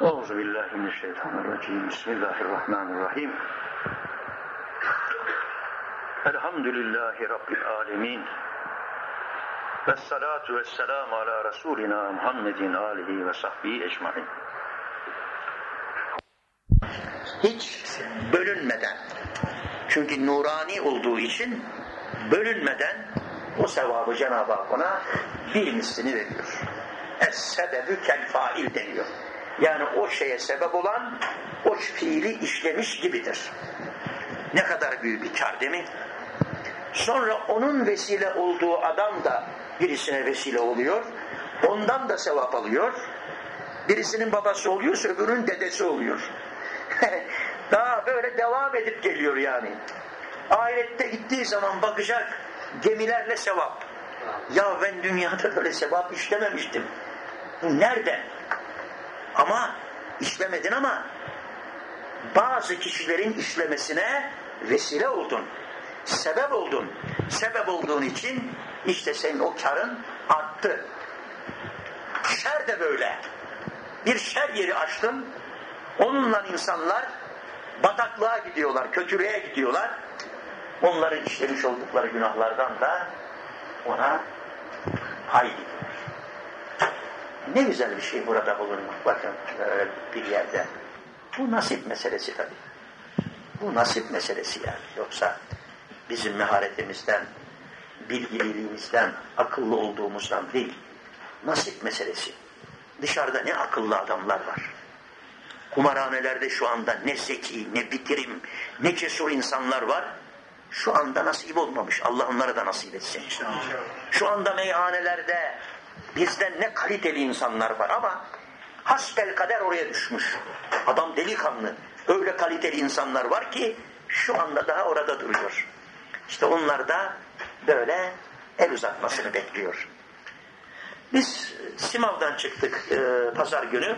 Euzu billahi mineşşeytanirracim. Bismillahirrahmanirrahim. Elhamdülillahi rabbil alamin. Ve salatu ve selamu ala Resulina Muhammedin alihi ve sahbihi ecmain. Hiç bölünmeden, çünkü nurani olduğu için bölünmeden o sevabı Cenab-ı Hak ona bir mislini veriyor. Es-sebebü kel fail deniyor. Yani o şeye sebep olan o fiili işlemiş gibidir. Ne kadar büyük bir kar değil mi? Sonra onun vesile olduğu adam da birisine vesile oluyor. Ondan da sevap alıyor. Birisinin babası oluyor, öbürünün dedesi oluyor. Daha böyle devam edip geliyor yani. Ahirette gittiği zaman bakacak gemilerle sevap. Ya ben dünyada böyle sevap işlememiştim. Bu nerede? Ama işlemedin ama bazı kişilerin işlemesine vesile oldun. Sebep oldun. Sebep olduğun için işte senin o karın arttı. Şer de böyle. Bir şer yeri açtın. Onunla insanlar bataklığa gidiyorlar, kötülüğe gidiyorlar. Onların işlemiş oldukları günahlardan da ona pay gidiyor. Ne güzel bir şey burada bulunmak. Bakın bir yerde. Bu nasip meselesi tabii. Bu nasip meselesi yani. Yoksa bizim meharetimizden, bilgililiğimizden, akıllı olduğumuzdan değil. Nasip meselesi. Dışarıda ne akıllı adamlar var. Kumarhanelerde şu anda ne zeki, ne bitirim, ne cesur insanlar var. Şu anda nasip olmamış. Allah onlara da nasip etsin. Şu anda meyhanelerde bizden ne kaliteli insanlar var ama hasbel kader oraya düşmüş. Adam delikanlı. Öyle kaliteli insanlar var ki şu anda daha orada duruyor. İşte onlar da böyle el uzatmasını bekliyor. Biz Simav'dan çıktık e, pazar günü.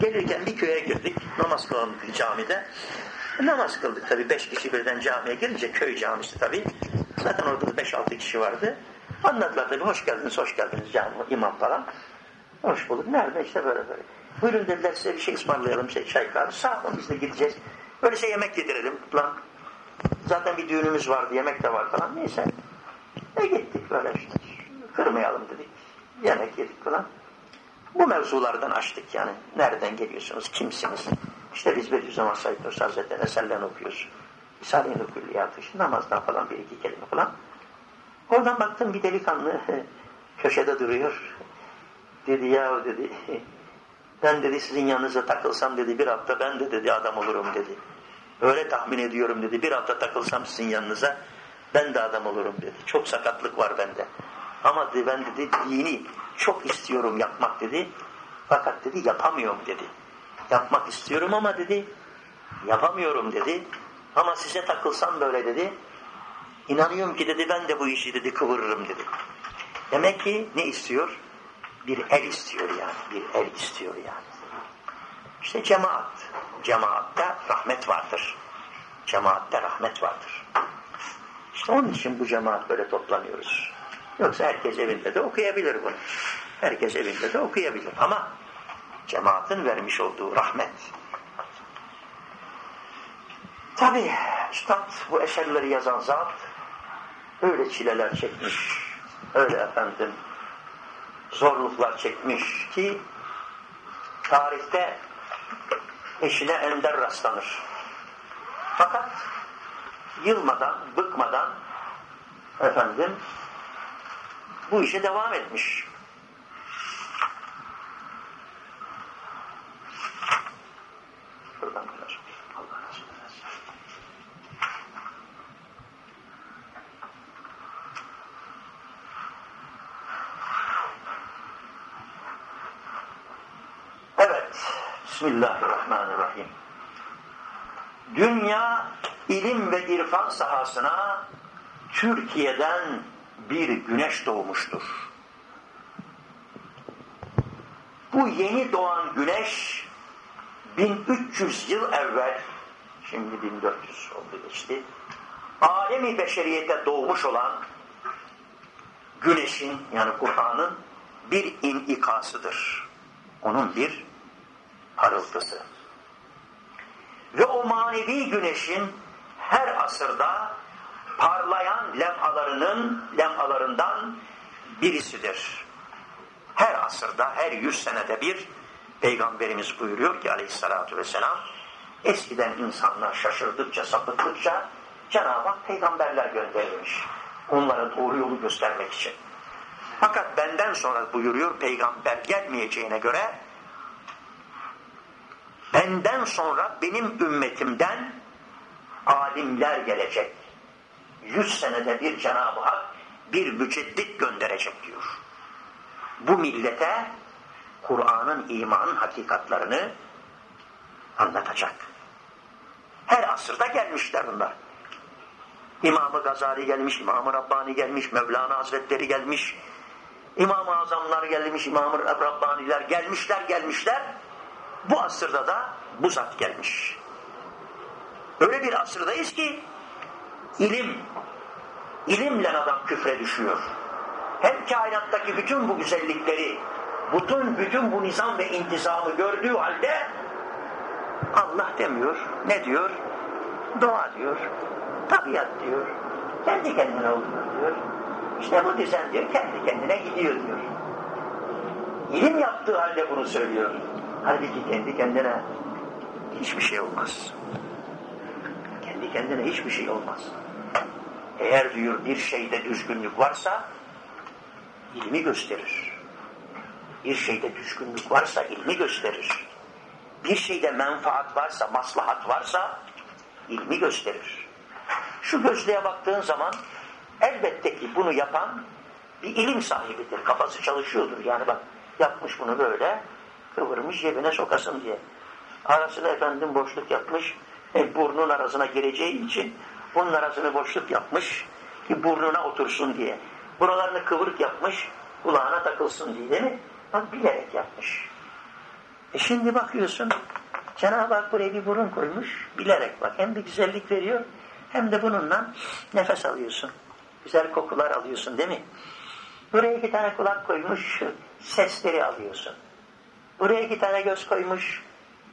Gelirken bir köye girdik. Namaz kılalım camide. Namaz kıldık tabii. Beş kişi birden camiye girince köy camisi tabii. Zaten orada da beş altı kişi vardı. Anladılar tabii. Hoş geldiniz, hoş geldiniz cami, imam falan. Hoş bulduk. Nerede? işte böyle böyle. Buyurun dediler size bir şey ısmarlayalım. Şey, çay kahve. Sağ olun biz de gideceğiz. Böyle şey yemek yedirelim falan. Zaten bir düğünümüz vardı. Yemek de var falan. Neyse. E gittik böyle işte. Kırmayalım dedik. Yemek yedik falan. Bu mevzulardan açtık yani. Nereden geliyorsunuz? Kimsiniz? İşte biz Bediüzzaman Said Nursi Hazretleri eserlerini okuyoruz. Risale-i Nükülliyatı, işte namazdan falan bir iki kelime falan. Oradan baktım bir delikanlı köşede duruyor. Dedi ya dedi ben dedi sizin yanınıza takılsam dedi bir hafta ben de dedi adam olurum dedi. Öyle tahmin ediyorum dedi bir hafta takılsam sizin yanınıza ben de adam olurum dedi. Çok sakatlık var bende. Ama dedi, ben dedi dini çok istiyorum yapmak dedi. Fakat dedi yapamıyorum dedi. Yapmak istiyorum ama dedi yapamıyorum dedi. Ama size takılsam böyle dedi. İnanıyorum ki dedi ben de bu işi dedi kıvırırım dedi. Demek ki ne istiyor? Bir el istiyor yani. Bir el istiyor yani. İşte cemaat. Cemaatte rahmet vardır. Cemaatte rahmet vardır. İşte onun için bu cemaat böyle toplanıyoruz. Yoksa herkes evinde de okuyabilir bunu. Herkes evinde de okuyabilir. Ama cemaatin vermiş olduğu rahmet. Tabi Üstad bu eserleri yazan zat öyle çileler çekmiş, öyle efendim zorluklar çekmiş ki tarihte eşine ender rastlanır. Fakat yılmadan, bıkmadan efendim bu işe devam etmiş. Şuradan biraz. Allah razı olsun. Evet. Bismillahirrahmanirrahim. Dünya ilim ve irfan sahasına Türkiye'den bir güneş doğmuştur. Bu yeni doğan güneş 1300 yıl evvel, şimdi 1400 oldu geçti, alemi beşeriyete doğmuş olan güneşin yani Kur'an'ın bir inikasıdır. Onun bir parıltısı. Ve o manevi güneşin her asırda parlayan lemalarının lemalarından birisidir. Her asırda, her yüz senede bir Peygamberimiz buyuruyor ki aleyhissalatü vesselam eskiden insanlar şaşırdıkça, sapıttıkça Cenab-ı Hak peygamberler gönderilmiş. Onlara doğru yolu göstermek için. Fakat benden sonra buyuruyor peygamber gelmeyeceğine göre benden sonra benim ümmetimden alimler gelecek. Yüz senede bir Cenab-ı Hak bir müceddit gönderecek diyor. Bu millete Kur'an'ın imanın hakikatlarını anlatacak. Her asırda gelmişler bunlar. İmam-ı Gazali gelmiş, İmam-ı Rabbani gelmiş, Mevlana Hazretleri gelmiş, İmam-ı Azamlar gelmiş, İmam-ı Rabbaniler gelmişler gelmişler. Bu asırda da bu zat gelmiş. Öyle bir asırdayız ki ilim, ilimle adam küfre düşüyor. Hem kainattaki bütün bu güzellikleri, bütün, bütün bu nizam ve intizamı gördüğü halde Allah demiyor. Ne diyor? Doğa diyor. Tabiat diyor. Kendi kendine oluyor diyor. İşte bu düzen diyor kendi kendine gidiyor diyor. İlim yaptığı halde bunu söylüyor. Halbuki kendi kendine hiçbir şey olmaz. Kendi kendine hiçbir şey olmaz. Eğer diyor bir şeyde düzgünlük varsa ilmi gösterir. Bir şeyde düzgünlük varsa ilmi gösterir. Bir şeyde menfaat varsa, maslahat varsa ilmi gösterir. Şu gözlüğe baktığın zaman elbette ki bunu yapan bir ilim sahibidir. Kafası çalışıyordur. Yani bak yapmış bunu böyle kıvırmış cebine sokasın diye. Arasına efendim boşluk yapmış. E, burnun arasına gireceği için bunun arasını boşluk yapmış ki burnuna otursun diye. Buralarını kıvırık yapmış kulağına takılsın diye değil mi? Bak bilerek yapmış. E şimdi bakıyorsun Cenab-ı Hak buraya bir burun koymuş. Bilerek bak hem bir güzellik veriyor hem de bununla nefes alıyorsun. Güzel kokular alıyorsun değil mi? Buraya iki tane kulak koymuş sesleri alıyorsun. Buraya iki tane göz koymuş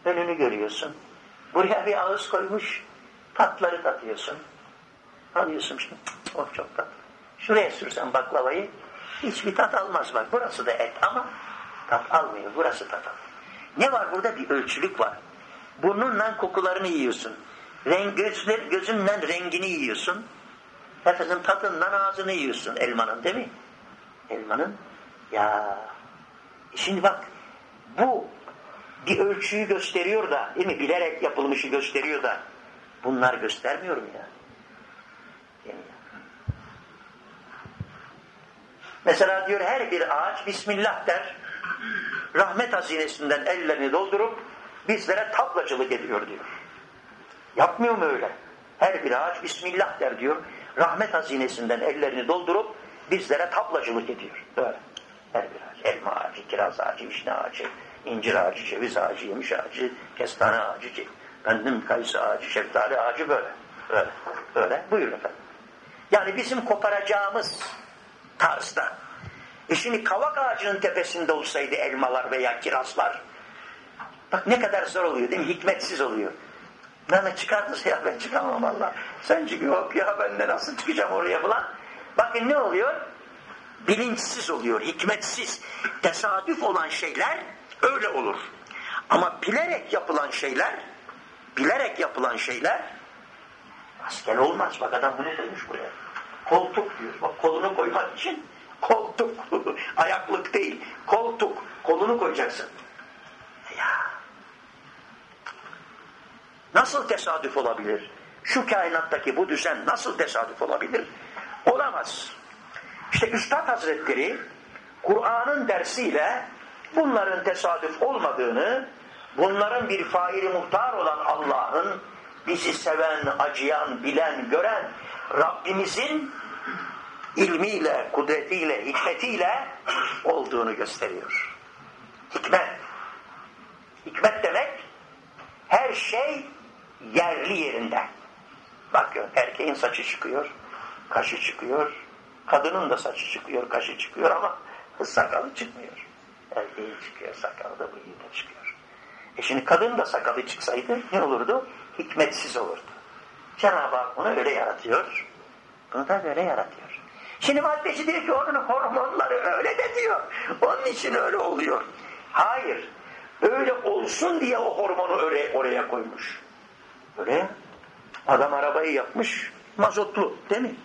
önünü görüyorsun. Buraya bir ağız koymuş tatları tatıyorsun. Alıyorsun şimdi. Oh çok tatlı. Şuraya sürsen baklavayı hiçbir tat almaz bak. Burası da et ama tat almıyor. Burası tat almıyor. Ne var burada? Bir ölçülük var. Burnunla kokularını yiyorsun. Renk, gözler, gözünle rengini yiyorsun. Efendim tadından ağzını yiyorsun elmanın değil mi? Elmanın. Ya şimdi bak bu bir ölçüyü gösteriyor da değil mi? Bilerek yapılmışı gösteriyor da bunlar göstermiyor mu ya? Mesela diyor her bir ağaç Bismillah der. Rahmet hazinesinden ellerini doldurup bizlere tablacılık ediyor diyor. Yapmıyor mu öyle? Her bir ağaç Bismillah der diyor. Rahmet hazinesinden ellerini doldurup bizlere tablacılık ediyor. Böyle. Her bir ağaç. Elma ağacı, kiraz ağacı, vişne ağacı, incir ağacı, ceviz ağacı, yemiş ağacı, kestane ağacı, bendim kayısı ağacı, şeftali ağacı böyle. Böyle. Böyle. Buyurun efendim. Yani bizim koparacağımız tarzda. E şimdi kavak ağacının tepesinde olsaydı elmalar veya kirazlar bak ne kadar zor oluyor değil mi? Hikmetsiz oluyor. Mehmet çıkar mısın ya ben çıkamam valla. Sen çıkıyor ya ben de nasıl çıkacağım oraya falan. Bakın ne oluyor? Bilinçsiz oluyor, hikmetsiz. Tesadüf olan şeyler öyle olur. Ama bilerek yapılan şeyler bilerek yapılan şeyler asker olmaz. Bak adam bu ne demiş buraya? Koltuk diyor. Bak kolunu koymak için koltuk. Ayaklık değil. Koltuk. Kolunu koyacaksın. Ya. Nasıl tesadüf olabilir? Şu kainattaki bu düzen nasıl tesadüf olabilir? Olamaz. İşte Üstad Hazretleri Kur'an'ın dersiyle bunların tesadüf olmadığını, bunların bir faili muhtar olan Allah'ın bizi seven, acıyan, bilen, gören Rabbimizin ilmiyle, kudretiyle, hikmetiyle olduğunu gösteriyor. Hikmet. Hikmet demek her şey yerli yerinde. Bakın erkeğin saçı çıkıyor, kaşı çıkıyor, kadının da saçı çıkıyor, kaşı çıkıyor ama sakalı çıkmıyor. Erkeğin çıkıyor, sakalı da bıyığı çıkıyor. E şimdi kadın da sakalı çıksaydı ne olurdu? Hikmetsiz olurdu. Cenab-ı Hak onu öyle yaratıyor. Bunu da böyle yaratıyor. Şimdi maddeci diyor ki onun hormonları öyle de diyor. Onun için öyle oluyor. Hayır. Öyle olsun diye o hormonu öyle oraya koymuş. Öyle Adam arabayı yapmış mazotlu değil mi?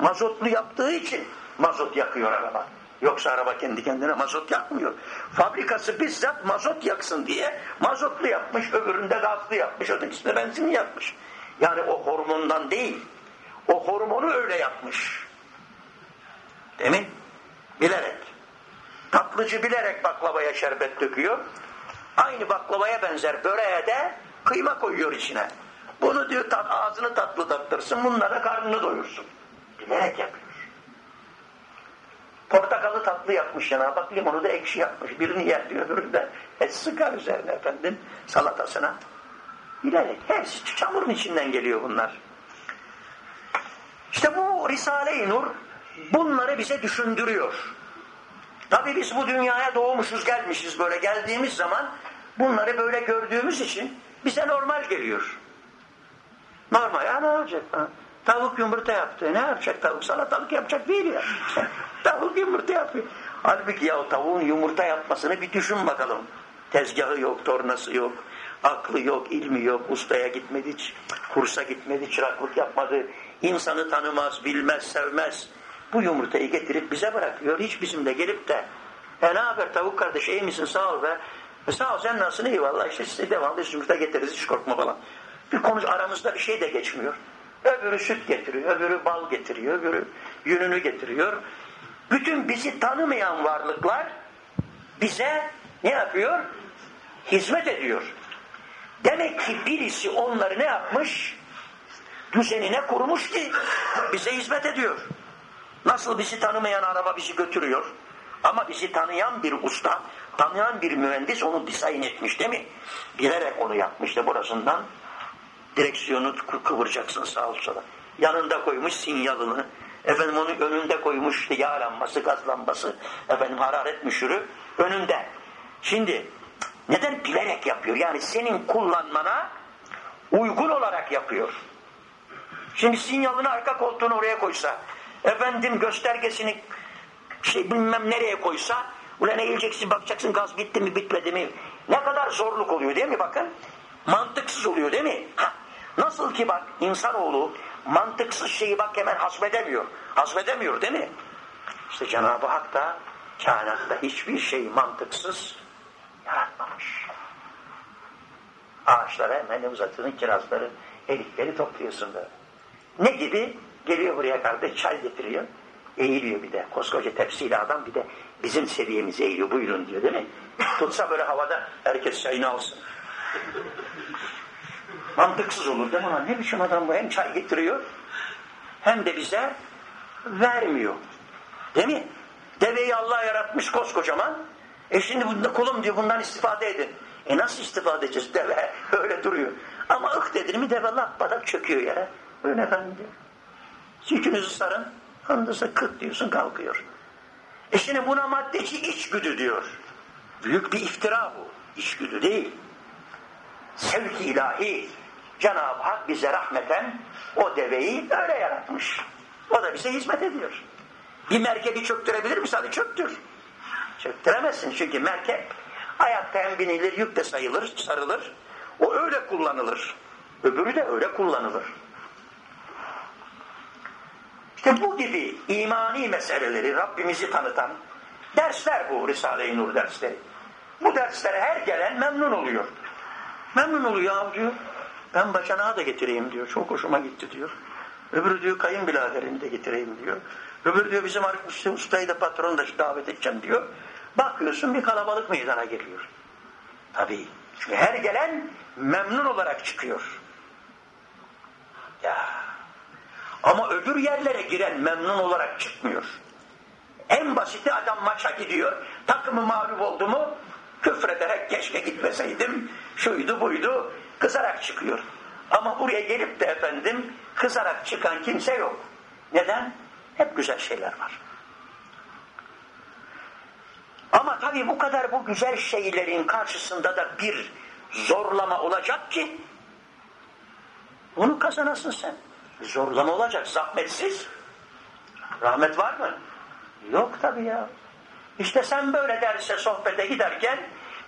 Mazotlu yaptığı için mazot yakıyor araba. Yoksa araba kendi kendine mazot yakmıyor. Fabrikası bizzat mazot yaksın diye mazotlu yapmış, öbüründe gazlı yapmış, ötekisinde benzinli yapmış. Yani o hormondan değil, o hormonu öyle yapmış. Değil? Bilerek. Tatlıcı bilerek baklavaya şerbet döküyor. Aynı baklavaya benzer böreğe de kıyma koyuyor içine. Bunu diyor ağzını tatlı tattırsın, bunlara karnını doyursun. Bilerek yapıyor. Portakalı tatlı yapmış Cenab-ı Hak, limonu da ekşi yapmış. Birini yer diyor, öbürünü de et sıkar üzerine efendim salatasına. Bilerek. Hepsi çamurun içinden geliyor bunlar. İşte bu Risale-i Nur bunları bize düşündürüyor. Tabii biz bu dünyaya doğmuşuz gelmişiz böyle geldiğimiz zaman bunları böyle gördüğümüz için bize normal geliyor. Normal ya ne olacak? Ha? Tavuk yumurta yaptı. Ne yapacak tavuk? Salatalık yapacak değil ya. tavuk yumurta yapıyor. Halbuki ya tavuğun yumurta yapmasını bir düşün bakalım. Tezgahı yok, tornası yok, aklı yok, ilmi yok, ustaya gitmedi, hiç kursa gitmedi, çıraklık yapmadı. İnsanı tanımaz, bilmez, sevmez. Bu yumurtayı getirip bize bırakıyor. Hiç bizimle gelip de e ne haber tavuk kardeş iyi misin sağ ol be. E, sağ ol sen nasılsın iyi valla işte size devamlı yumurta getiririz hiç korkma falan. Bir konu aramızda bir şey de geçmiyor. Öbürü süt getiriyor, öbürü bal getiriyor, öbürü yününü getiriyor. Bütün bizi tanımayan varlıklar bize ne yapıyor? Hizmet ediyor. Demek ki birisi onları ne yapmış? Düzenine kurmuş ki bize hizmet ediyor. Nasıl bizi tanımayan araba bizi götürüyor. Ama bizi tanıyan bir usta, tanıyan bir mühendis onu dizayn etmiş değil mi? Bilerek onu yapmış da burasından direksiyonu kıvıracaksın sağa sola. Yanında koymuş sinyalını, efendim onun önünde koymuş yağ lambası, gaz lambası, efendim hararet müşürü önünde. Şimdi neden bilerek yapıyor? Yani senin kullanmana uygun olarak yapıyor. Şimdi sinyalını arka koltuğunu oraya koysa, efendim göstergesini şey bilmem nereye koysa, ulan eğileceksin bakacaksın gaz bitti mi bitmedi mi? Ne kadar zorluk oluyor değil mi bakın? Mantıksız oluyor değil mi? Ha, nasıl ki bak insanoğlu mantıksız şeyi bak hemen hasbedemiyor. Hasbedemiyor değil mi? İşte Cenab-ı Hak da kainatta hiçbir şey mantıksız yaratmamış. Ağaçlara hemen uzatını kirazları, erikleri topluyorsun böyle. Ne gibi? Geliyor buraya kardeş çay getiriyor. Eğiliyor bir de. Koskoca tepsiyle adam bir de bizim seviyemize eğiliyor. Buyurun diyor değil mi? Tutsa böyle havada herkes çayını alsın. Mantıksız olur değil mi? Ne biçim adam bu? Hem çay getiriyor hem de bize vermiyor. Değil mi? Deveyi Allah yaratmış koskocaman. E şimdi bunda kulum diyor bundan istifade edin. E nasıl istifade edeceğiz? Deve öyle duruyor. Ama ıh dedin mi deve lak badak çöküyor yere. Buyurun efendim diyor. Yükünüzü sarın. Sonra kırk diyorsun kalkıyor. E şimdi buna maddeci içgüdü diyor. Büyük bir iftira bu. İçgüdü değil. Sevki ilahi. Cenab-ı Hak bize rahmeten o deveyi öyle yaratmış. O da bize hizmet ediyor. Bir merkebi çöktürebilir misin? Hadi çöktür. Çöktüremezsin çünkü merkep ayakta hem binilir, yük de sayılır, sarılır. O öyle kullanılır. Öbürü de öyle kullanılır. İşte bu gibi imani meseleleri Rabbimizi tanıtan dersler bu Risale-i Nur dersleri. Bu derslere her gelen memnun oluyor. Memnun oluyor diyor. Ben bacanağı da getireyim diyor. Çok hoşuma gitti diyor. Öbürü diyor kayınbiraderini de getireyim diyor. Öbürü diyor bizim arkadaşı ustayı da patronu da davet edeceğim diyor. Bakıyorsun bir kalabalık meydana geliyor. Tabii. Çünkü her gelen memnun olarak çıkıyor. Ya. Ama öbür yerlere giren memnun olarak çıkmıyor. En basiti adam maça gidiyor. Takımı mağlup oldu mu küfrederek keşke gitmeseydim. Şuydu buydu. Kızarak çıkıyor. Ama buraya gelip de efendim kızarak çıkan kimse yok. Neden? Hep güzel şeyler var. Ama tabii bu kadar bu güzel şeylerin karşısında da bir zorlama olacak ki onu kazanasın sen. Zorlama olacak, zahmetsiz. Rahmet var mı? Yok tabii ya. İşte sen böyle derse sohbete giderken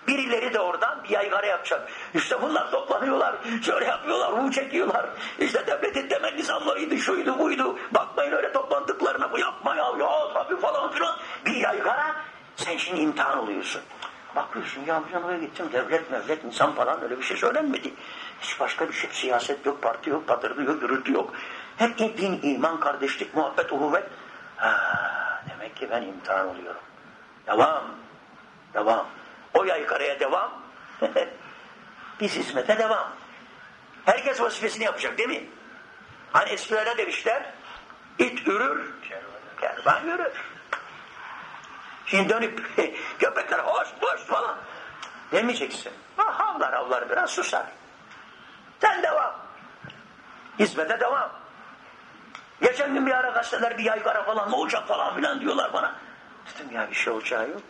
birileri de oradan bir yaygara yapacak. İşte bunlar toplanıyorlar, şöyle yapıyorlar, bu çekiyorlar. İşte devletin temel nizamlarıydı, şuydu, buydu. Bakmayın öyle toplandıklarına bu yapma ya, ya tabii falan filan. Bir yaygara, sen şimdi imtihan oluyorsun. Bakıyorsun ya ben oraya gittim devlet mevlet insan falan öyle bir şey söylenmedi. Hiç başka bir şey siyaset yok, parti yok, patırdı yok, gürültü yok. Hep din, iman, kardeşlik, muhabbet, uhuvvet. Ha, demek ki ben imtihan oluyorum. Devam, devam. O yaykaraya devam. Biz hizmete devam. Herkes vazifesini yapacak değil mi? Hani eskilere demişler, it ürür, kervan yürür. Şimdi dönüp köpekler hoş hoş falan demeyeceksin. Ha, havlar havlar biraz susar. Sen devam. Hizmete devam. Geçen gün bir ara gazeteler bir yaygara falan ne olacak falan filan diyorlar bana. Dedim ya bir şey olacağı yok.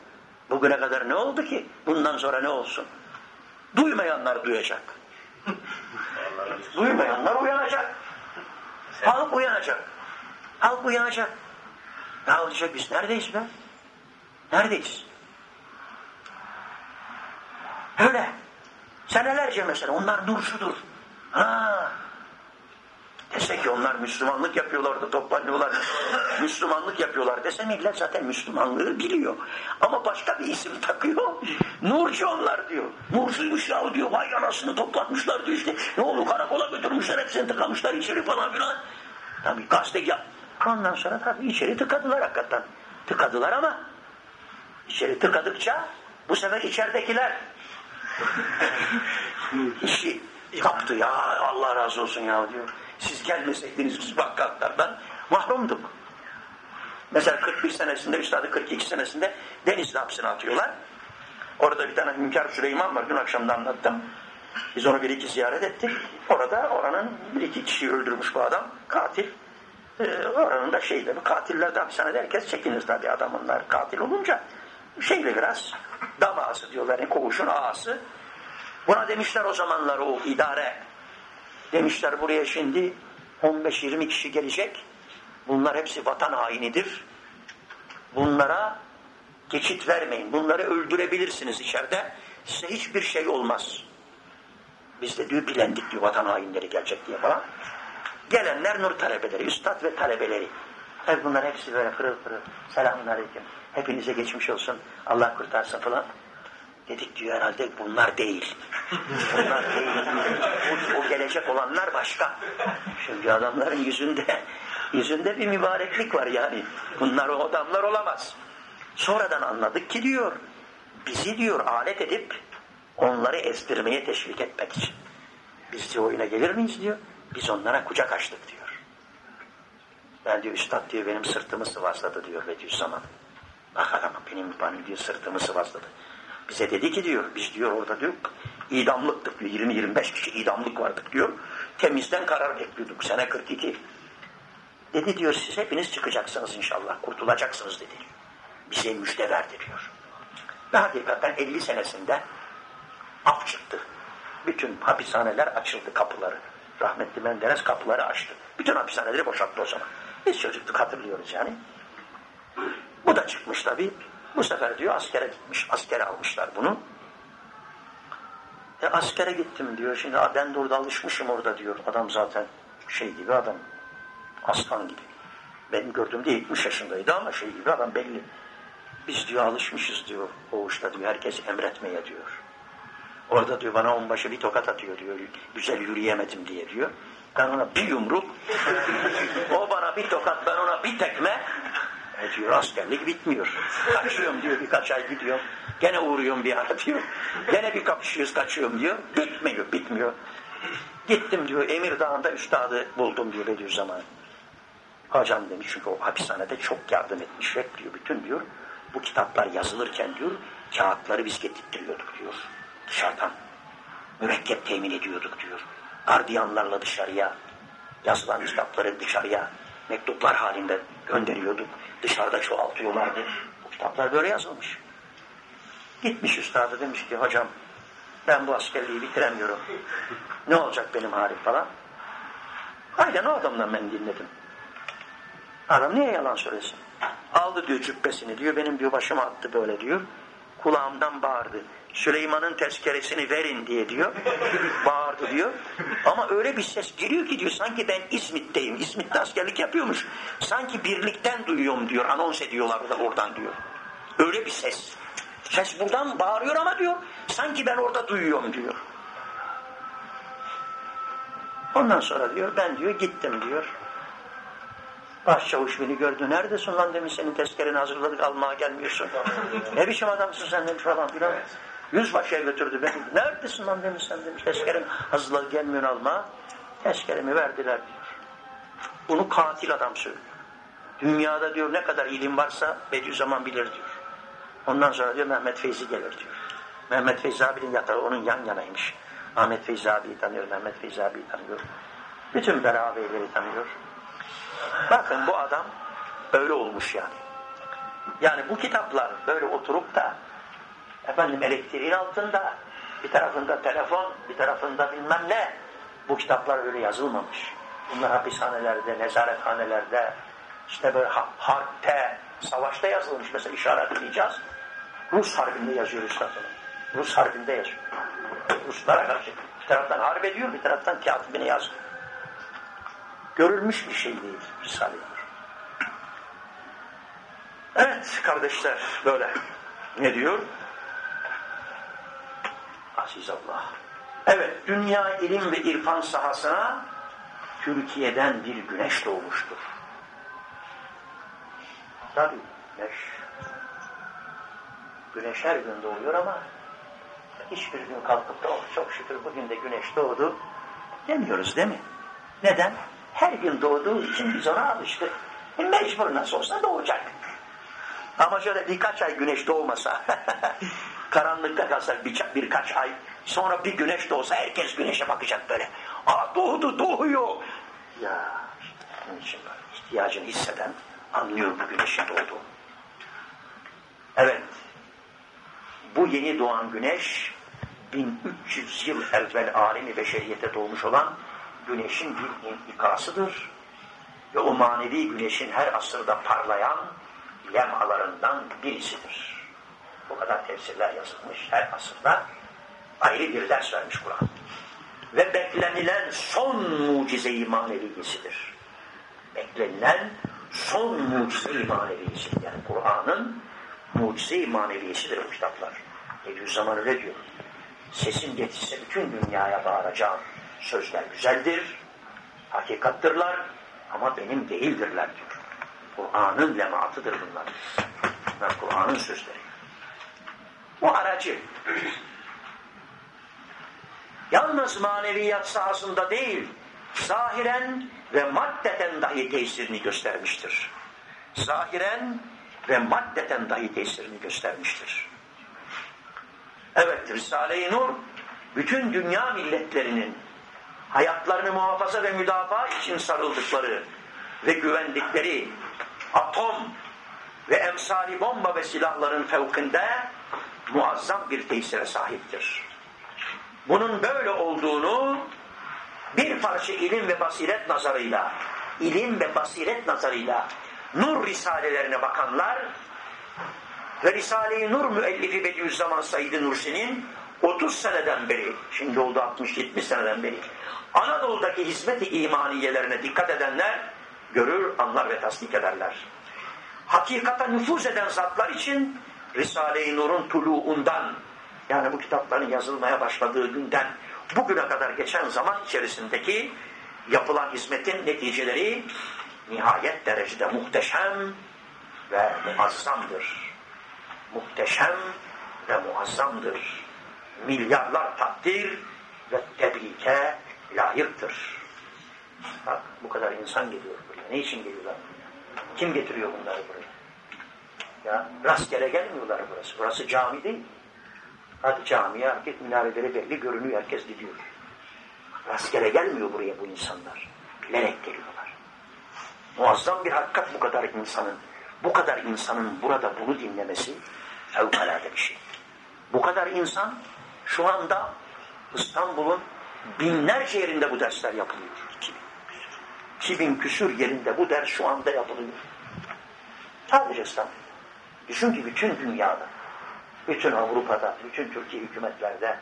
Bugüne kadar ne oldu ki? Bundan sonra ne olsun? Duymayanlar duyacak. Duymayanlar uyanacak. Halk uyanacak. Halk uyanacak. Ne olacak biz neredeyiz be? Neredeyiz? Öyle. Senelerce mesela onlar nurşudur. Ha. Dese ki onlar Müslümanlık yapıyorlar da toplanıyorlar. Müslümanlık yapıyorlar dese millet zaten Müslümanlığı biliyor. Ama başka bir isim takıyor. Nurcu onlar diyor. Nursuymuş ya diyor. Vay anasını toplatmışlar diyor işte. Ne oldu karakola götürmüşler hepsini tıkamışlar içeri falan filan. Tabii gazete yap. Ondan sonra tabii içeri tıkadılar hakikaten. Tıkadılar ama içeri tıkadıkça bu sefer içeridekiler işi kaptı ya Allah razı olsun ya diyor. Siz gelmeseydiniz biz bakkallardan mahrumduk. Mesela 41 senesinde, üstadı 42 senesinde Denizli hapsine atıyorlar. Orada bir tane Hünkar Süleyman var. Dün akşam da anlattım. Biz onu bir iki ziyaret ettik. Orada oranın bir iki kişiyi öldürmüş bu adam. Katil. Ee, oranın da şeyde katiller de hapishanede herkes çekinir tabii adamınlar katil olunca. Şeyle biraz dam ağası diyorlar. Yani koğuşun ağası. Buna demişler o zamanlar o idare Demişler buraya şimdi 15-20 kişi gelecek. Bunlar hepsi vatan hainidir. Bunlara geçit vermeyin. Bunları öldürebilirsiniz içeride. Size hiçbir şey olmaz. Biz de diyor bilendik diyor vatan hainleri gelecek diye falan. Gelenler nur talebeleri, üstad ve talebeleri. Tabi bunlar hepsi böyle pırıl pırıl. Selamun aleyküm. Hepinize geçmiş olsun. Allah kurtarsın falan. Dedik diyor herhalde bunlar değil. bunlar değil. O, o gelecek olanlar başka. Şimdi adamların yüzünde yüzünde bir mübareklik var yani. Bunlar o adamlar olamaz. Sonradan anladık ki diyor bizi diyor alet edip onları ezdirmeye teşvik etmek için. Biz diyor oyuna gelir miyiz diyor. Biz onlara kucak açtık diyor. Ben diyor üstad diyor benim sırtımı sıvazladı diyor Bediüzzaman. Bak adam benim, benim diyor sırtımı sıvazladı. Bize dedi ki diyor, biz diyor orada diyor, idamlıktık diyor, 20-25 kişi idamlık vardık diyor. Temizden karar bekliyorduk, sene 42. Dedi diyor, siz hepiniz çıkacaksınız inşallah, kurtulacaksınız dedi. Bize müjde verdi diyor. Ve hakikaten 50 senesinde af çıktı. Bütün hapishaneler açıldı kapıları. Rahmetli Menderes kapıları açtı. Bütün hapishaneleri boşalttı o zaman. Biz çocukluk hatırlıyoruz yani. Bu da çıkmış tabii. Bu sefer diyor askere gitmiş. Askere almışlar bunu. E askere gittim diyor. Şimdi ben de orada alışmışım orada diyor. Adam zaten şey gibi adam. Aslan gibi. Benim gördüğümde 70 yaşındaydı ama şey gibi adam belli. Biz diyor alışmışız diyor. Oğuşta diyor. Herkes emretmeye diyor. Orada diyor bana onbaşı bir tokat atıyor diyor. Güzel yürüyemedim diye diyor. Ben ona bir yumruk. o bana bir tokat ben ona bir tekme. Diyor askerlik bitmiyor. Kaçıyorum diyor birkaç ay gidiyor. Gene uğruyorum bir ara diyor. Gene bir kapışıyoruz kaçıyorum diyor. Bitmiyor bitmiyor. Gittim diyor Emir Dağı'nda üstadı buldum diyor Bediüzzaman. Hocam demiş çünkü o hapishanede çok yardım etmiş hep diyor bütün diyor. Bu kitaplar yazılırken diyor kağıtları biz getirttiriyorduk diyor dışarıdan. Mürekkep temin ediyorduk diyor. Gardiyanlarla dışarıya yazılan kitapları dışarıya mektuplar halinde gönderiyorduk. Dışarıda çoğaltıyorlardı. Bu kitaplar böyle yazılmış. Gitmiş üstadı demiş ki hocam Ben bu askerliği bitiremiyorum. Ne olacak benim halim falan. Aynen o adamdan ben dinledim. Adam niye yalan söylesin? Aldı diyor cübbesini diyor, benim diyor başıma attı böyle diyor. Kulağımdan bağırdı. Süleyman'ın tezkeresini verin diye diyor. Bağırdı diyor. Ama öyle bir ses geliyor ki diyor sanki ben İzmit'teyim. İzmit'te askerlik yapıyormuş. Sanki birlikten duyuyorum diyor. Anons ediyorlar da oradan diyor. Öyle bir ses. Ses buradan bağırıyor ama diyor. Sanki ben orada duyuyorum diyor. Ondan sonra diyor ben diyor gittim diyor. Başçavuş beni gördü. Neredesin lan demiş senin tezkereni hazırladık almaya gelmiyorsun. ne biçim adamsın sen demiş falan filan. Yüzbaşıya götürdü beni. Neredesin lan demiş sen demiş. Tezkeren hazırladık gelmiyorsun alma. Tezkeremi verdiler diyor. Bunu katil adam söylüyor. Dünyada diyor ne kadar ilim varsa Bediüzzaman bilir diyor. Ondan sonra diyor Mehmet Feyzi gelir diyor. Mehmet Feyzi abinin yatağı onun yan yanaymış. Ahmet Feyzi abiyi tanıyor, Mehmet Feyzi abiyi tanıyor. Bütün beraberleri tanıyor. Bakın bu adam öyle olmuş yani. Yani bu kitaplar böyle oturup da efendim elektriğin altında bir tarafında telefon, bir tarafında bilmem ne. Bu kitaplar öyle yazılmamış. Bunlar hapishanelerde, nezarethanelerde, işte böyle harpte, savaşta yazılmış. Mesela işaret edeceğiz. Rus harbinde yazıyor üstadını. Rus harbinde yazıyor. Ruslara karşı. Bir taraftan harp ediyor, bir taraftan katibine yazıyor. Görülmüş bir şey değil Risale-i Evet kardeşler böyle. Ne diyor? Aziz Allah. Evet dünya ilim ve irfan sahasına Türkiye'den bir güneş doğmuştur. Tabi güneş. Güneş her gün doğuyor ama hiçbir gün kalkıp da oh, çok şükür bugün de güneş doğdu demiyoruz değil mi? Neden? Her gün doğduğu için biz ona alıştık. E mecbur nasıl olsa doğacak. Ama şöyle birkaç ay güneş doğmasa, karanlıkta kalsak bir, birkaç ay, sonra bir güneş doğsa herkes güneşe bakacak böyle. Aa doğdu, doğuyor. Ya onun için böyle ihtiyacını hisseden anlıyor bu güneşin doğduğunu. Evet, bu yeni doğan güneş 1300 yıl evvel alemi beşeriyete doğmuş olan güneşin bir intikasıdır. Ve o manevi güneşin her asırda parlayan lemalarından birisidir. Bu kadar tefsirler yazılmış her asırda ayrı bir ders vermiş Kur'an. Ve beklenilen son mucize-i maneviyesidir. Beklenilen son mucize-i maneviyesidir. Yani Kur'an'ın mucize-i maneviyesidir bu kitaplar. Bediüzzaman öyle diyor. Sesim yetişse bütün dünyaya bağıracağım. Sözler güzeldir, hakikattırlar ama benim değildirler diyor. Kur'an'ın lematıdır. Bunlar Kur'an'ın sözleri. Bu aracı. Yalnız maneviyat sahasında değil, zahiren ve maddeten dahi tesirini göstermiştir. Zahiren ve maddeten dahi tesirini göstermiştir. Evet, Risale-i Nur bütün dünya milletlerinin hayatlarını muhafaza ve müdafaa için sarıldıkları ve güvendikleri atom ve emsali bomba ve silahların fevkinde muazzam bir tesire sahiptir. Bunun böyle olduğunu bir parça ilim ve basiret nazarıyla, ilim ve basiret nazarıyla nur risalelerine bakanlar ve Risale-i Nur müellifi Bediüzzaman Said Nursi'nin 30 seneden beri, şimdi oldu 60-70 seneden beri Anadolu'daki hizmet-i imaniyelerine dikkat edenler görür, anlar ve tasdik ederler. Hakikata nüfuz eden zatlar için Risale-i Nur'un tuluğundan yani bu kitapların yazılmaya başladığı günden bugüne kadar geçen zaman içerisindeki yapılan hizmetin neticeleri nihayet derecede muhteşem ve muazzamdır. Muhteşem ve muazzamdır. Milyarlar takdir ve tebrike layıktır. Bak bu kadar insan geliyor buraya. Ne için geliyorlar? Kim getiriyor bunları buraya? Ya rastgele gelmiyorlar burası. Burası cami değil. Hadi camiye herkes minareleri belli görünüyor. Herkes gidiyor. Rastgele gelmiyor buraya bu insanlar. Bilerek geliyorlar. Muazzam bir hakikat bu kadar insanın. Bu kadar insanın burada bunu dinlemesi fevkalade bir şey. Bu kadar insan Şu anda İstanbul'un binlerce yerinde bu dersler yapılıyor. 2000 küsür. 2000 küsür yerinde bu ders şu anda yapılıyor. Sadece İstanbul. Düşün ki bütün dünyada, bütün Avrupa'da, bütün Türkiye hükümetlerde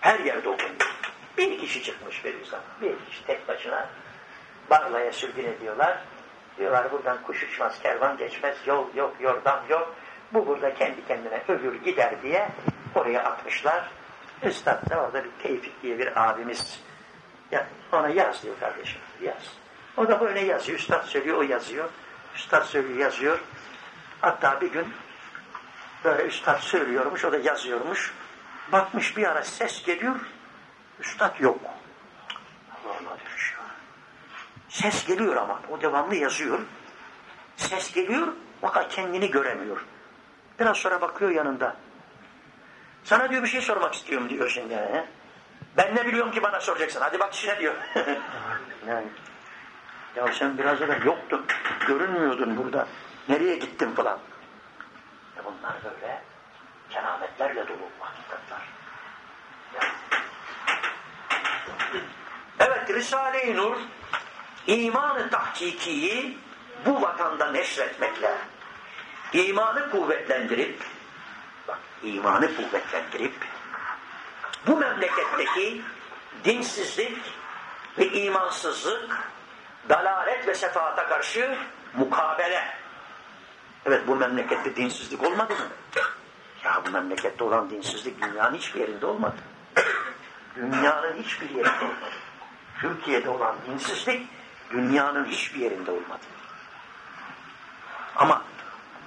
her yerde okunuyor. Bir kişi çıkmış bir zaman. Bir kişi tek başına Barla'ya sürgün ediyorlar. Diyorlar buradan kuş uçmaz, kervan geçmez, yol yok, yordam yok. Bu burada kendi kendine ölür gider diye oraya atmışlar. Üstad da orada bir Tevfik diye bir abimiz ya, ona yaz diyor kardeşim, yaz. O da böyle yazıyor, Üstad söylüyor, o yazıyor. Üstad söylüyor, yazıyor. Hatta bir gün böyle Üstad söylüyormuş, o da yazıyormuş. Bakmış bir ara ses geliyor, Üstad yok. Allah'ına düşüyor. Ses geliyor ama, o devamlı yazıyor. Ses geliyor, fakat kendini göremiyor. Biraz sonra bakıyor yanında. Sana diyor bir şey sormak istiyorum diyor şimdi. He? Ben ne biliyorum ki bana soracaksın. Hadi bak işine diyor. yani, ya sen biraz evvel yoktun. Görünmüyordun burada. Nereye gittin falan. E bunlar böyle kerametlerle dolu hakikatler. Evet Risale-i Nur imanı tahkikiyi bu vatanda neşretmekle imanı kuvvetlendirip bak imanı kuvvetlendirip bu memleketteki dinsizlik ve imansızlık dalalet ve sefaata karşı mukabele evet bu memlekette dinsizlik olmadı mı? ya bu memlekette olan dinsizlik dünyanın hiçbir yerinde olmadı dünyanın hiçbir yerinde olmadı Türkiye'de olan dinsizlik dünyanın hiçbir yerinde olmadı ama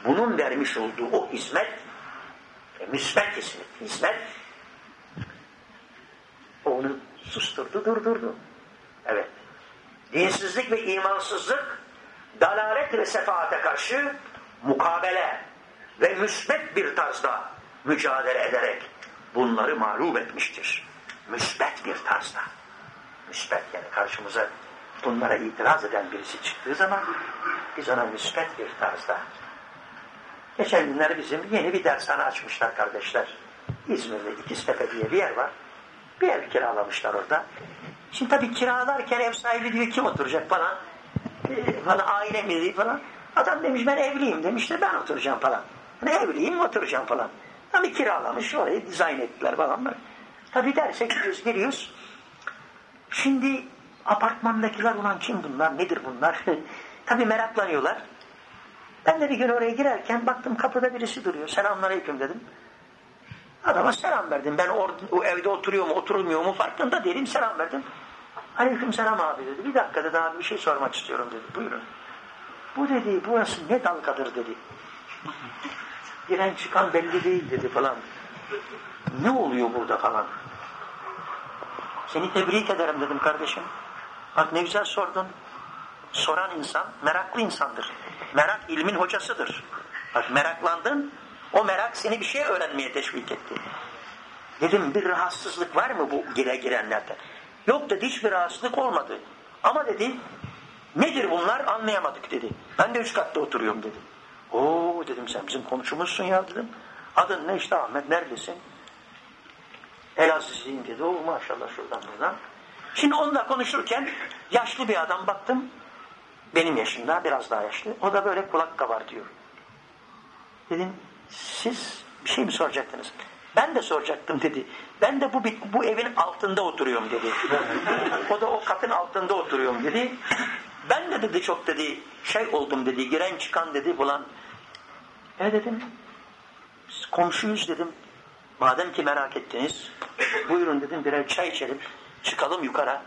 bunun vermiş olduğu o hizmet e, müsbet hizmet, hizmet onu susturdu, durdurdu. Evet. Dinsizlik ve imansızlık dalalet ve sefaate karşı mukabele ve müsbet bir tarzda mücadele ederek bunları mağlup etmiştir. Müsbet bir tarzda. Müsbet yani karşımıza bunlara itiraz eden birisi çıktığı zaman biz ona müsbet bir tarzda Geçen günler bizim yeni bir dershane açmışlar kardeşler. İzmir'de İkiztepe diye bir yer var. Bir ev kiralamışlar orada. Şimdi tabii kiralarken ev sahibi diyor kim oturacak falan. Ee, bana aile mi falan. Adam demiş ben evliyim demiş de ben oturacağım falan. Ne evliyim oturacağım falan. Tabii kiralamış orayı dizayn ettiler falan. Tabii derse gidiyoruz geliyoruz. Şimdi apartmandakiler olan kim bunlar nedir bunlar? tabii meraklanıyorlar. Ben de bir gün oraya girerken baktım kapıda birisi duruyor. Selamünaleyküm dedim. Adama selam verdim. Ben or o evde oturuyor mu oturmuyor mu farkında değilim. Selam verdim. Aleyküm selam abi dedi. Bir dakika dedi abi bir şey sormak istiyorum dedi. Buyurun. Bu dedi burası ne dalgadır dedi. Giren çıkan belli değil dedi falan. Ne oluyor burada falan. Seni tebrik ederim dedim kardeşim. Bak ne güzel sordun. Soran insan meraklı insandır. Merak ilmin hocasıdır. Bak meraklandın, o merak seni bir şey öğrenmeye teşvik etti. Dedim bir rahatsızlık var mı bu gire girenlerde? Yok dedi hiçbir rahatsızlık olmadı. Ama dedi nedir bunlar anlayamadık dedi. Ben de üç katta oturuyorum dedi. Oo dedim sen bizim komşumuzsun ya dedim. Adın ne işte Ahmet neredesin? Elazizliyim dedi. O maşallah şuradan buradan. Şimdi onunla konuşurken yaşlı bir adam baktım. Benim yaşımda biraz daha yaşlı. O da böyle kulak kabartıyor. Dedim siz bir şey mi soracaktınız? Ben de soracaktım dedi. Ben de bu bu evin altında oturuyorum dedi. o da o katın altında oturuyorum dedi. Ben de dedi çok dedi şey oldum dedi. Giren çıkan dedi falan. E dedim komşuyuz dedim. Madem ki merak ettiniz buyurun dedim birer çay içelim. Çıkalım yukarı.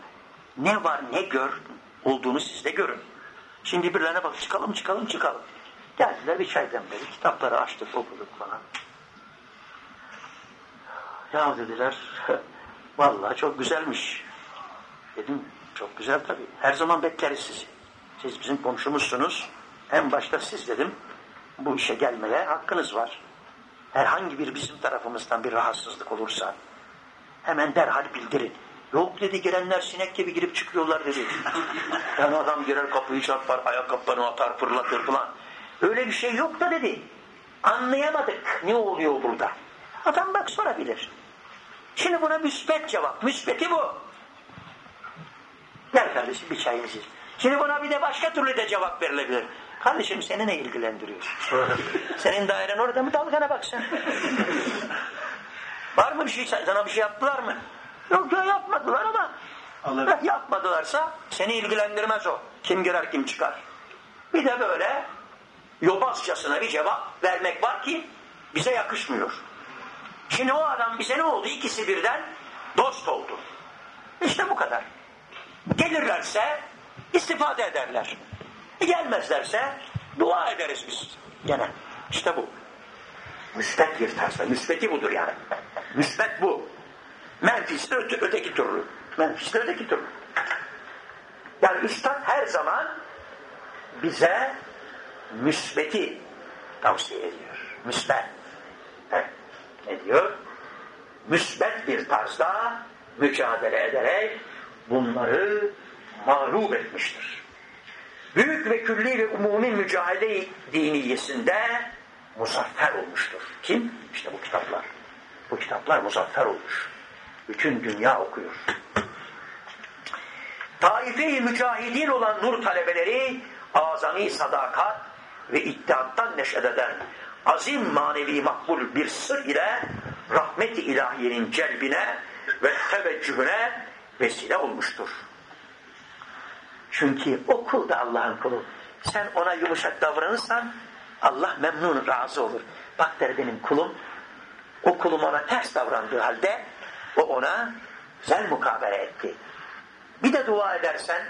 Ne var ne gör olduğunu siz de görün. Şimdi birbirlerine bak çıkalım çıkalım çıkalım. Geldiler bir çay demledik. Kitapları açtık okuduk falan. Ya dediler vallahi çok güzelmiş. Dedim çok güzel tabii. Her zaman bekleriz sizi. Siz bizim komşumuzsunuz. En başta siz dedim bu işe gelmeye hakkınız var. Herhangi bir bizim tarafımızdan bir rahatsızlık olursa hemen derhal bildirin. Yok dedi girenler sinek gibi girip çıkıyorlar dedi. Yani adam girer kapıyı çarpar, ayakkabılarını atar, fırlatır falan. Öyle bir şey yok da dedi. Anlayamadık ne oluyor burada. Adam bak sorabilir. Şimdi buna müsbet cevap. Müsbeti bu. Gel kardeşim bir çayımızı iç. Şimdi buna bir de başka türlü de cevap verilebilir. Kardeşim seni ne ilgilendiriyor? Senin dairen orada mı dalgana bak sen. Var mı bir şey sana bir şey yaptılar mı? Yok ya yapmadılar ama Heh, yapmadılarsa seni ilgilendirmez o. Kim girer kim çıkar. Bir de böyle yobazcasına bir cevap vermek var ki bize yakışmıyor. Şimdi o adam bize ne oldu? İkisi birden dost oldu. İşte bu kadar. Gelirlerse istifade ederler. Gelmezlerse dua ederiz biz gene. İşte bu. Müsbet bir tarzda. Müsbeti budur yani. Müsbet bu. Menfis de öte, öteki türlü. Menfis de öteki türlü. Yani Üstad her zaman bize müsbeti tavsiye ediyor. Müsbet. Ne diyor? Müsbet bir tarzda mücadele ederek bunları mağlup etmiştir. Büyük ve külli ve umumi mücadele diniyesinde muzaffer olmuştur. Kim? İşte bu kitaplar. Bu kitaplar muzaffer olmuş. Bütün dünya okuyor. Taife-i mücahidin olan nur talebeleri azami sadakat ve iddiattan neşededen azim manevi makbul bir sır ile rahmet-i ilahiyenin celbine ve teveccühüne vesile olmuştur. Çünkü o kul da Allah'ın kulu. Sen ona yumuşak davranırsan Allah memnun, razı olur. Bak der benim kulum, o kulum ona ters davrandığı halde o ona güzel mukabele etti. Bir de dua edersen,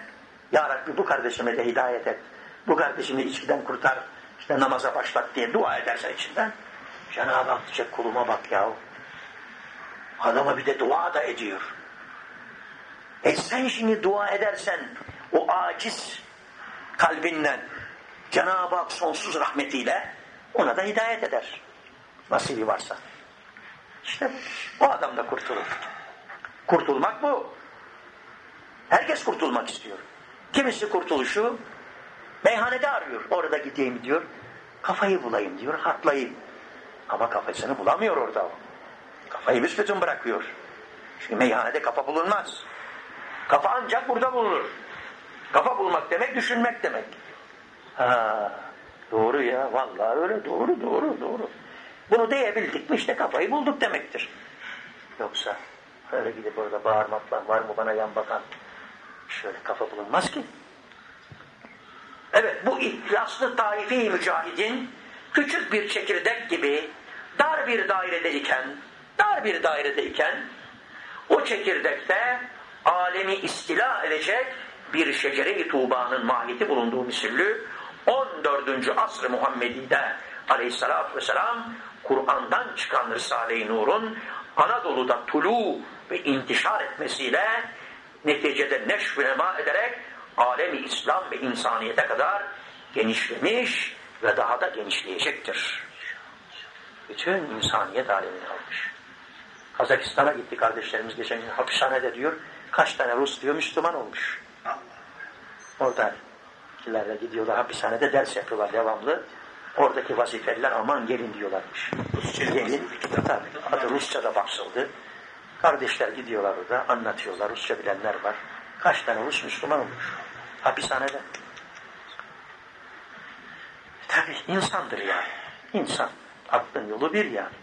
Ya Rabbi bu kardeşime de hidayet et. Bu kardeşimi içkiden kurtar, işte namaza başlat diye dua edersen içinden. Cenab-ı Hak kuluma bak ya. Adama bir de dua da ediyor. E sen şimdi dua edersen o aciz kalbinden Cenab-ı Hak sonsuz rahmetiyle ona da hidayet eder. Nasibi varsa. İşte o adam da kurtulur. Kurtulmak bu. Herkes kurtulmak istiyor. Kimisi kurtuluşu meyhanede arıyor. Orada gideyim diyor. Kafayı bulayım diyor. Hatlayayım. Ama kafasını bulamıyor orada o. Kafayı büsbütün bırakıyor. Çünkü meyhanede kafa bulunmaz. Kafa ancak burada bulunur. Kafa bulmak demek düşünmek demek. Ha, doğru ya vallahi öyle doğru doğru doğru. Bunu diyebildik mi işte kafayı bulduk demektir. Yoksa öyle gidip orada bağırmakla var mı bana yan bakan şöyle kafa bulunmaz ki. Evet bu ihlaslı taifi mücahidin küçük bir çekirdek gibi dar bir dairede iken dar bir dairede iken o çekirdekte alemi istila edecek bir şecere-i tuğbanın mahiyeti bulunduğu misillü 14. asr-ı Muhammedi'de aleyhissalatü vesselam Kur'an'dan çıkan Risale-i Nur'un Anadolu'da tulu ve intişar etmesiyle neticede neşv ederek alemi İslam ve insaniyete kadar genişlemiş ve daha da genişleyecektir. Bütün insaniyet alemini almış. Kazakistan'a gitti kardeşlerimiz geçen gün hapishanede diyor. Kaç tane Rus diyor Müslüman olmuş. Orada kilerle gidiyorlar hapishanede ders yapıyorlar devamlı. Oradaki vazifeliler aman gelin diyorlarmış. Gelin, tabii, adı Rusça'da basıldı. Kardeşler gidiyorlar orada anlatıyorlar. Rusça bilenler var. Kaç tane Rus Müslüman olmuş. Hapishanede. Tabii insandır yani. İnsan. Aklın yolu bir yani.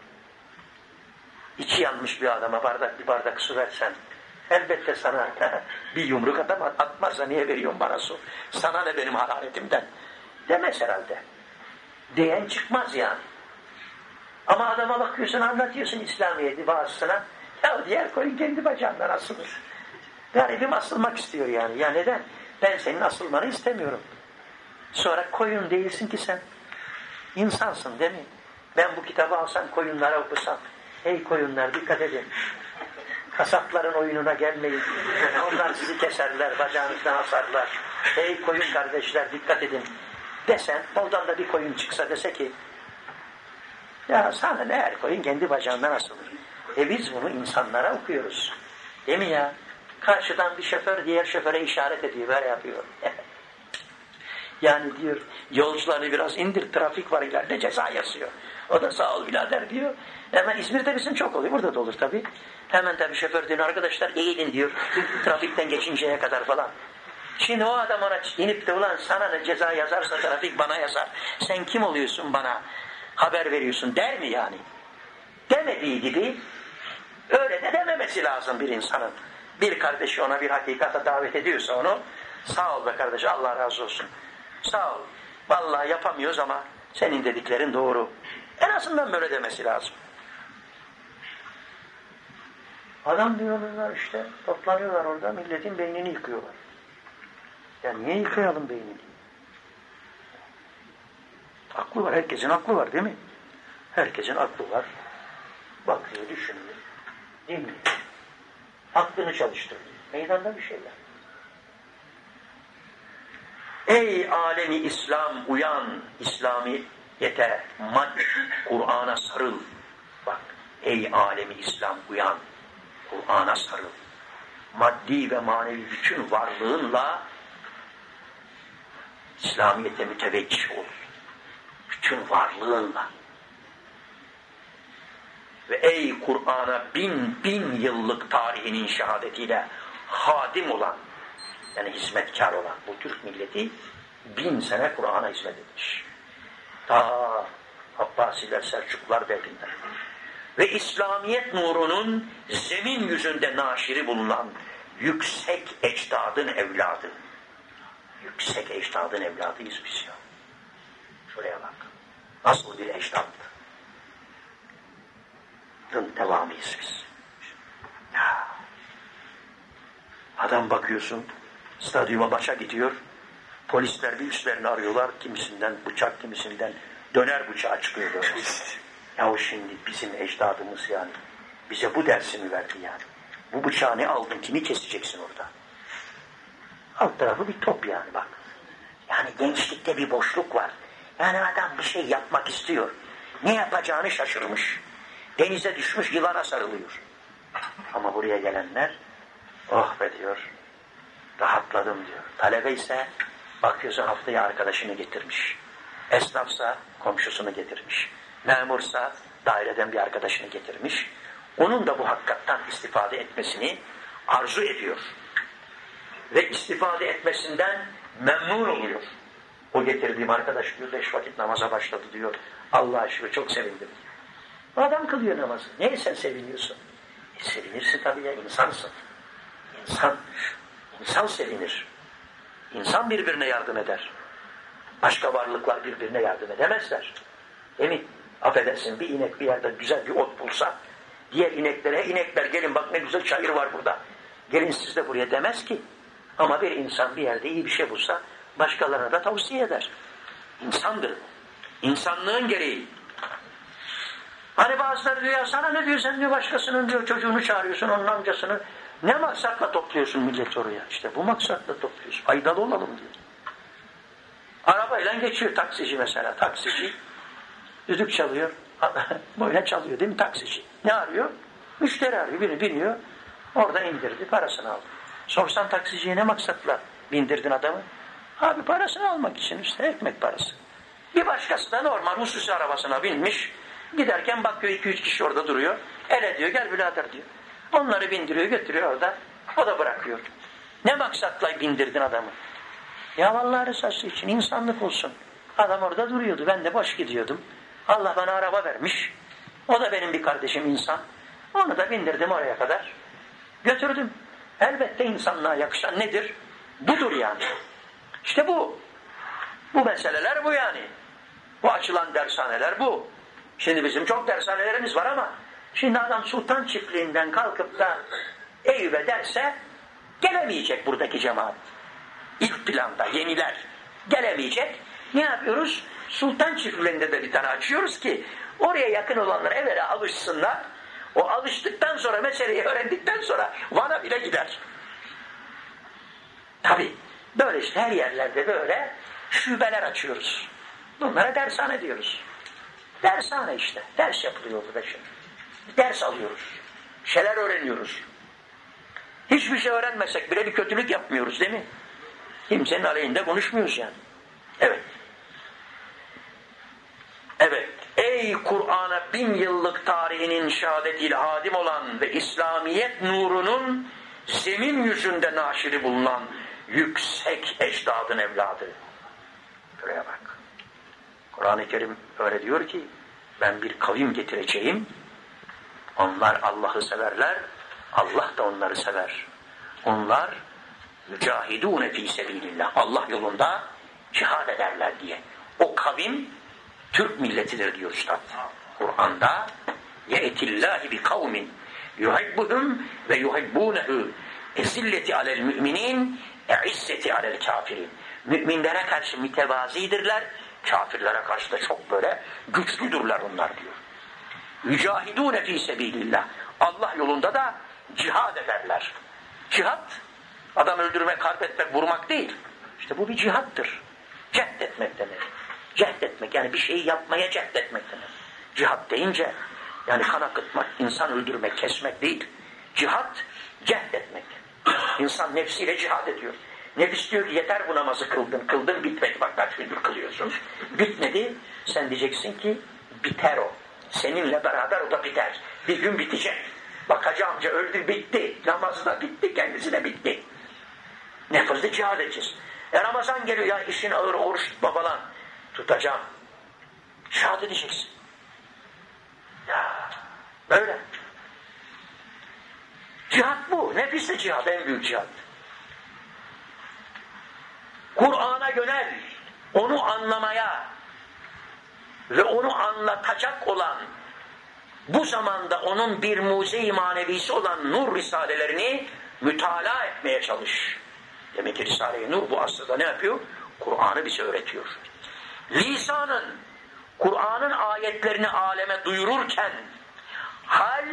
İçi yanmış bir adama bardak bir bardak su versen elbette sana bir yumruk adam atmazsa niye veriyorsun bana su? Sana ne benim hararetimden? Demez herhalde. Diyen çıkmaz yani. Ama adama bakıyorsun anlatıyorsun İslamiyet'i bazısına. Ya diğer koyun kendi bacağından asılır. Garibim asılmak istiyor yani. Ya neden? Ben senin asılmanı istemiyorum. Sonra koyun değilsin ki sen. İnsansın değil mi? Ben bu kitabı alsam koyunlara okusam. Ey koyunlar dikkat edin. Kasapların oyununa gelmeyin. Onlar sizi keserler, bacağınızdan asarlar. Ey koyun kardeşler dikkat edin. Desen, oradan da bir koyun çıksa dese ki ya sana ne her koyun kendi bacağından asılır. E biz bunu insanlara okuyoruz. Değil mi ya? Karşıdan bir şoför diğer şoföre işaret ediyor, böyle yapıyor. yani diyor, yolcularını biraz indir, trafik var ileride ceza yazıyor. O da sağ ol birader diyor. Hemen İzmir'de bizim çok oluyor, burada da olur tabii. Hemen tabii şoför diyor arkadaşlar eğilin diyor. Trafikten geçinceye kadar falan. Şimdi o adam ona inip de ulan sana ne ceza yazarsa trafik bana yazar. Sen kim oluyorsun bana haber veriyorsun der mi yani? Demediği gibi öyle de dememesi lazım bir insanın. Bir kardeşi ona bir hakikata davet ediyorsa onu sağ ol be kardeş Allah razı olsun. Sağ ol. Vallahi yapamıyoruz ama senin dediklerin doğru. En azından böyle demesi lazım. Adam diyorlar işte toplanıyorlar orada milletin beynini yıkıyorlar. Ya niye yıkayalım beynini? Aklı var, herkesin aklı var değil mi? Herkesin aklı var. Bakıyor, düşünüyor, dinliyor. Aklını çalıştırıyor. Meydanda bir şeyler. Ey alemi İslam uyan, İslamiyete, mad, Kur'an'a sarıl. Bak, ey alemi İslam uyan, Kur'an'a sarıl. Maddi ve manevi bütün varlığınla İslamiyet'e müteveccih ol. Bütün varlığınla. Ve ey Kur'an'a bin bin yıllık tarihinin şehadetiyle hadim olan, yani hizmetkar olan bu Türk milleti bin sene Kur'an'a hizmet etmiş. Ta Abbasiler, Selçuklular devrinden. Ve İslamiyet nurunun zemin yüzünde naşiri bulunan yüksek ecdadın evladı yüksek ecdadın evladıyız biz ya. Şuraya bak. Nasıl bir ecdattın devamıyız biz. Ya. Adam bakıyorsun, stadyuma maça gidiyor, polisler bir üstlerini arıyorlar, kimisinden bıçak, kimisinden döner bıçağı çıkıyor. Yahu şimdi bizim ecdadımız yani, bize bu dersimi verdi yani. Bu bıçağı ne aldın, kimi keseceksin orada? Alt tarafı bir top yani bak. Yani gençlikte bir boşluk var. Yani adam bir şey yapmak istiyor. Ne yapacağını şaşırmış. Denize düşmüş yılana sarılıyor. Ama buraya gelenler oh be diyor. Rahatladım diyor. Talebe ise bakıyorsun haftaya arkadaşını getirmiş. Esnafsa komşusunu getirmiş. Memursa daireden bir arkadaşını getirmiş. Onun da bu hakikattan istifade etmesini arzu ediyor ve istifade etmesinden memnun oluyor. O getirdiğim arkadaş diyor beş vakit namaza başladı diyor. Allah aşkına çok sevindim. Adam kılıyor namazı. Niye sen seviniyorsun? E sevinirsin tabii ya insansın. İnsan, insan sevinir. İnsan birbirine yardım eder. Başka varlıklar birbirine yardım edemezler. Değil mi? Affedersin bir inek bir yerde güzel bir ot bulsa diğer ineklere inekler gelin bak ne güzel çayır var burada. Gelin siz de buraya demez ki. Ama bir insan bir yerde iyi bir şey bulsa başkalarına da tavsiye eder. İnsandır. İnsanlığın gereği. Hani bazıları diyor sana ne diyor sen diyor başkasının diyor çocuğunu çağırıyorsun onun amcasını. Ne maksatla topluyorsun millet oraya? İşte bu maksatla topluyorsun. Faydalı olalım diyor. Arabayla geçiyor taksici mesela. Taksici düdük çalıyor. Böyle çalıyor değil mi taksici? Ne arıyor? Müşteri arıyor. Biri biniyor. Orada indirdi parasını aldı. Sorsan taksiciye ne maksatla bindirdin adamı? Abi parasını almak için işte ekmek parası. Bir başkası da normal hususi arabasına binmiş. Giderken bakıyor iki üç kişi orada duruyor. Ele diyor gel birader diyor. Onları bindiriyor götürüyor orada. O da bırakıyor. Ne maksatla bindirdin adamı? Ya vallahi rızası için insanlık olsun. Adam orada duruyordu. Ben de boş gidiyordum. Allah bana araba vermiş. O da benim bir kardeşim insan. Onu da bindirdim oraya kadar. Götürdüm. Elbette insanlığa yakışan nedir? Budur yani. İşte bu. Bu meseleler bu yani. Bu açılan dershaneler bu. Şimdi bizim çok dershanelerimiz var ama şimdi adam sultan çiftliğinden kalkıp da Eyüp'e derse gelemeyecek buradaki cemaat. İlk planda yeniler gelemeyecek. Ne yapıyoruz? Sultan çiftliğinde de bir tane açıyoruz ki oraya yakın olanlar evvela alışsınlar o alıştıktan sonra meseleyi öğrendikten sonra Van'a bile gider. Tabi böyle işte her yerlerde böyle şubeler açıyoruz. Bunlara dershane diyoruz. Dershane işte. Ders yapılıyor burada şimdi. Ders alıyoruz. Şeyler öğreniyoruz. Hiçbir şey öğrenmesek bile bir kötülük yapmıyoruz değil mi? Kimsenin aleyhinde konuşmuyoruz yani. Evet. Evet. Ey Kur'an'a bin yıllık tarihinin şehadetiyle hadim olan ve İslamiyet nurunun zemin yüzünde naşiri bulunan yüksek ecdadın evladı. Buraya bak. Kur'an-ı Kerim öyle diyor ki ben bir kavim getireceğim. Onlar Allah'ı severler. Allah da onları sever. Onlar mücahidûne fî sebilillah. Allah yolunda cihad ederler diye. O kavim Türk milletidir diyor Üstad. Kur'an'da ye'tillâhi bi kavmin yuhibbuhum ve yuhibbûnehu ezilleti alel müminin e'izzeti alel kafirin. Müminlere karşı mütevazidirler, kafirlere karşı da çok böyle güçlüdürler onlar diyor. Yücahidûne fî sebilillah. Allah yolunda da cihad ederler. Cihad, adam öldürmek, harp etmek, vurmak değil. İşte bu bir cihattır. Cehd etmek demek. Cehd etmek yani bir şeyi yapmaya cehd etmek demek. Cihad deyince yani kan akıtmak, insan öldürmek, kesmek değil. Cihad, cehd etmek. İnsan nefsiyle cihad ediyor. Nefis diyor ki yeter bu namazı kıldın, kıldın bitmedi. Bak kaç gündür kılıyorsun. Bitmedi. Sen diyeceksin ki biter o. Seninle beraber o da biter. Bir gün bitecek. Bak Hacı amca öldü bitti. Namazı da bitti, kendisi de bitti. Nefızlı cihad edeceğiz. E Ramazan geliyor ya işin ağır oruç tutma. Tutacağım. Cihad edeceksin. Böyle. Cihad bu. Nefisle cihad en büyük cihad. Kur'an'a yönel. Onu anlamaya ve onu anlatacak olan bu zamanda onun bir muze-i manevisi olan nur risalelerini mütalaa etmeye çalış. Demek ki Risale-i Nur bu aslında ne yapıyor? Kur'an'ı bize öğretiyor. Lisanın, Kur'an'ın ayetlerini aleme duyururken hal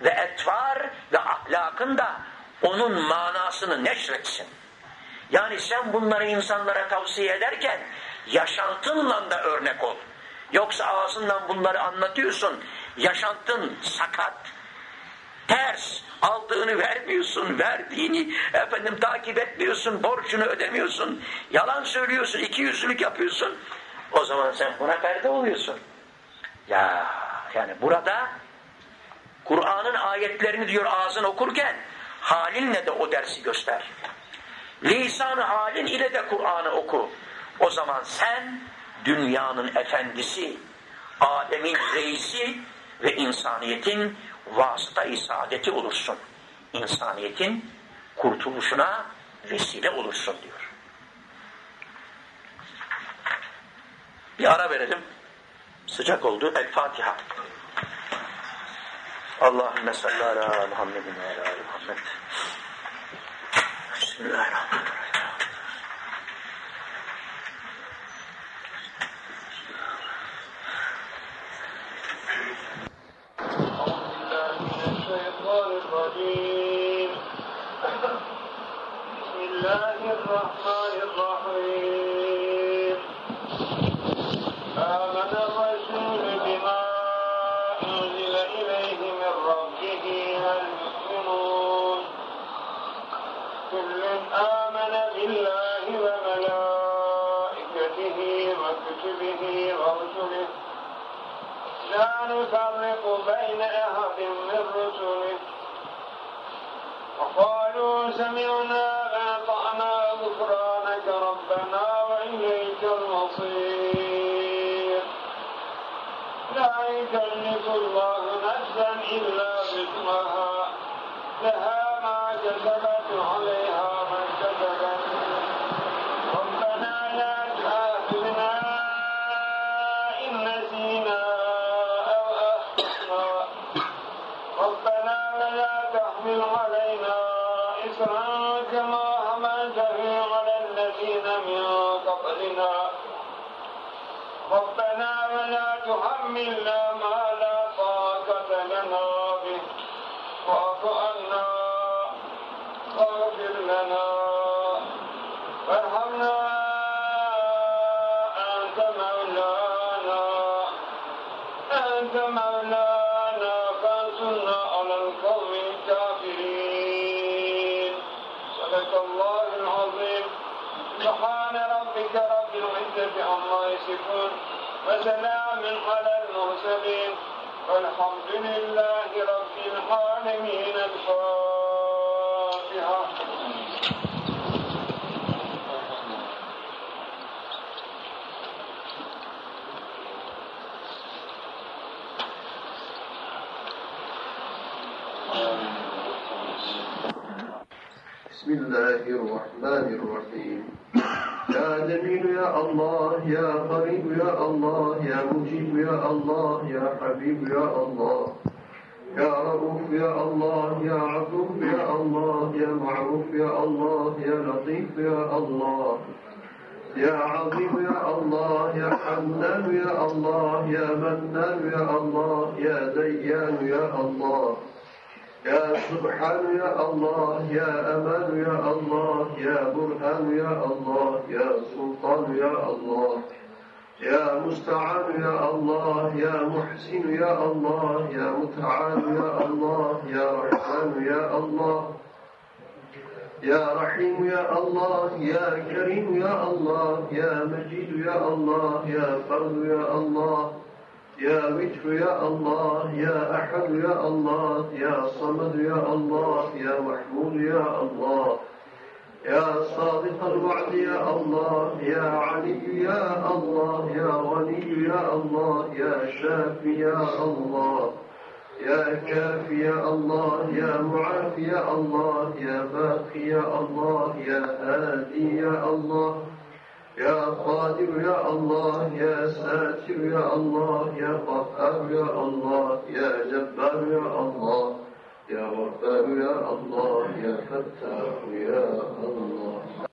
ve etvar ve ahlakın da onun manasını neşretsin. Yani sen bunları insanlara tavsiye ederken yaşantınla da örnek ol. Yoksa ağzından bunları anlatıyorsun, yaşantın sakat, ters, aldığını vermiyorsun, verdiğini efendim takip etmiyorsun, borcunu ödemiyorsun, yalan söylüyorsun, iki yüzlülük yapıyorsun. O zaman sen buna perde oluyorsun. Ya yani burada Kur'an'ın ayetlerini diyor ağzın okurken halinle de o dersi göster. Lisan-ı halin ile de Kur'an'ı oku. O zaman sen dünyanın efendisi, alemin reisi ve insaniyetin vasıta-i saadeti olursun. İnsaniyetin kurtuluşuna vesile olursun diyor. Bir ara verelim. Sıcak oldu. El Fatiha. Allahümme salli ala Muhammedin ve ala Muhammed. Bismillahirrahmanirrahim. نفرق بين أحد من رسله. وقالوا سمعنا وأطعنا غفرانك ربنا وإليك المصير. لا يكلف الله نفسا إلا باسمها لها ما كسبت عليها ما علينا إسرا كما حملته على الذين من قبلنا. ربنا ولا تحملنا ما العزة عما يصفون وسلام على المرسلين. والحمد لله رب العالمين. الفاتحة. بسم الله الرحمن الرحيم. يا جميل يا الله يا قريب يا الله يا مجيب يا الله يا حبيب يا الله. يا رؤوف يا الله يا عطوف يا الله يا معروف يا الله يا لطيف يا الله. يا عظيم يا الله يا حنان يا الله يا منان يا الله يا ديان يا الله. يا سبحان يا الله يا أمان يا الله يا برهان يا الله يا سلطان يا الله يا مستعان يا الله يا محسن يا الله يا متعال يا الله يا رحمن يا الله يا رحيم يا الله يا كريم يا الله يا مجيد يا الله يا فرد يا الله يا وجه يا الله يا أحد يا الله يا صمد يا الله يا محمود يا الله يا صادق الوعد يا الله يا علي يا الله يا غني يا الله يا شافي يا الله يا كافي يا الله يا معافي يا الله يا باقي يا الله يا هادي يا الله يا قادر يا الله يا ساتر يا الله يا قهار يا الله يا جبار يا الله يا غفار يا الله يا فتاح يا الله.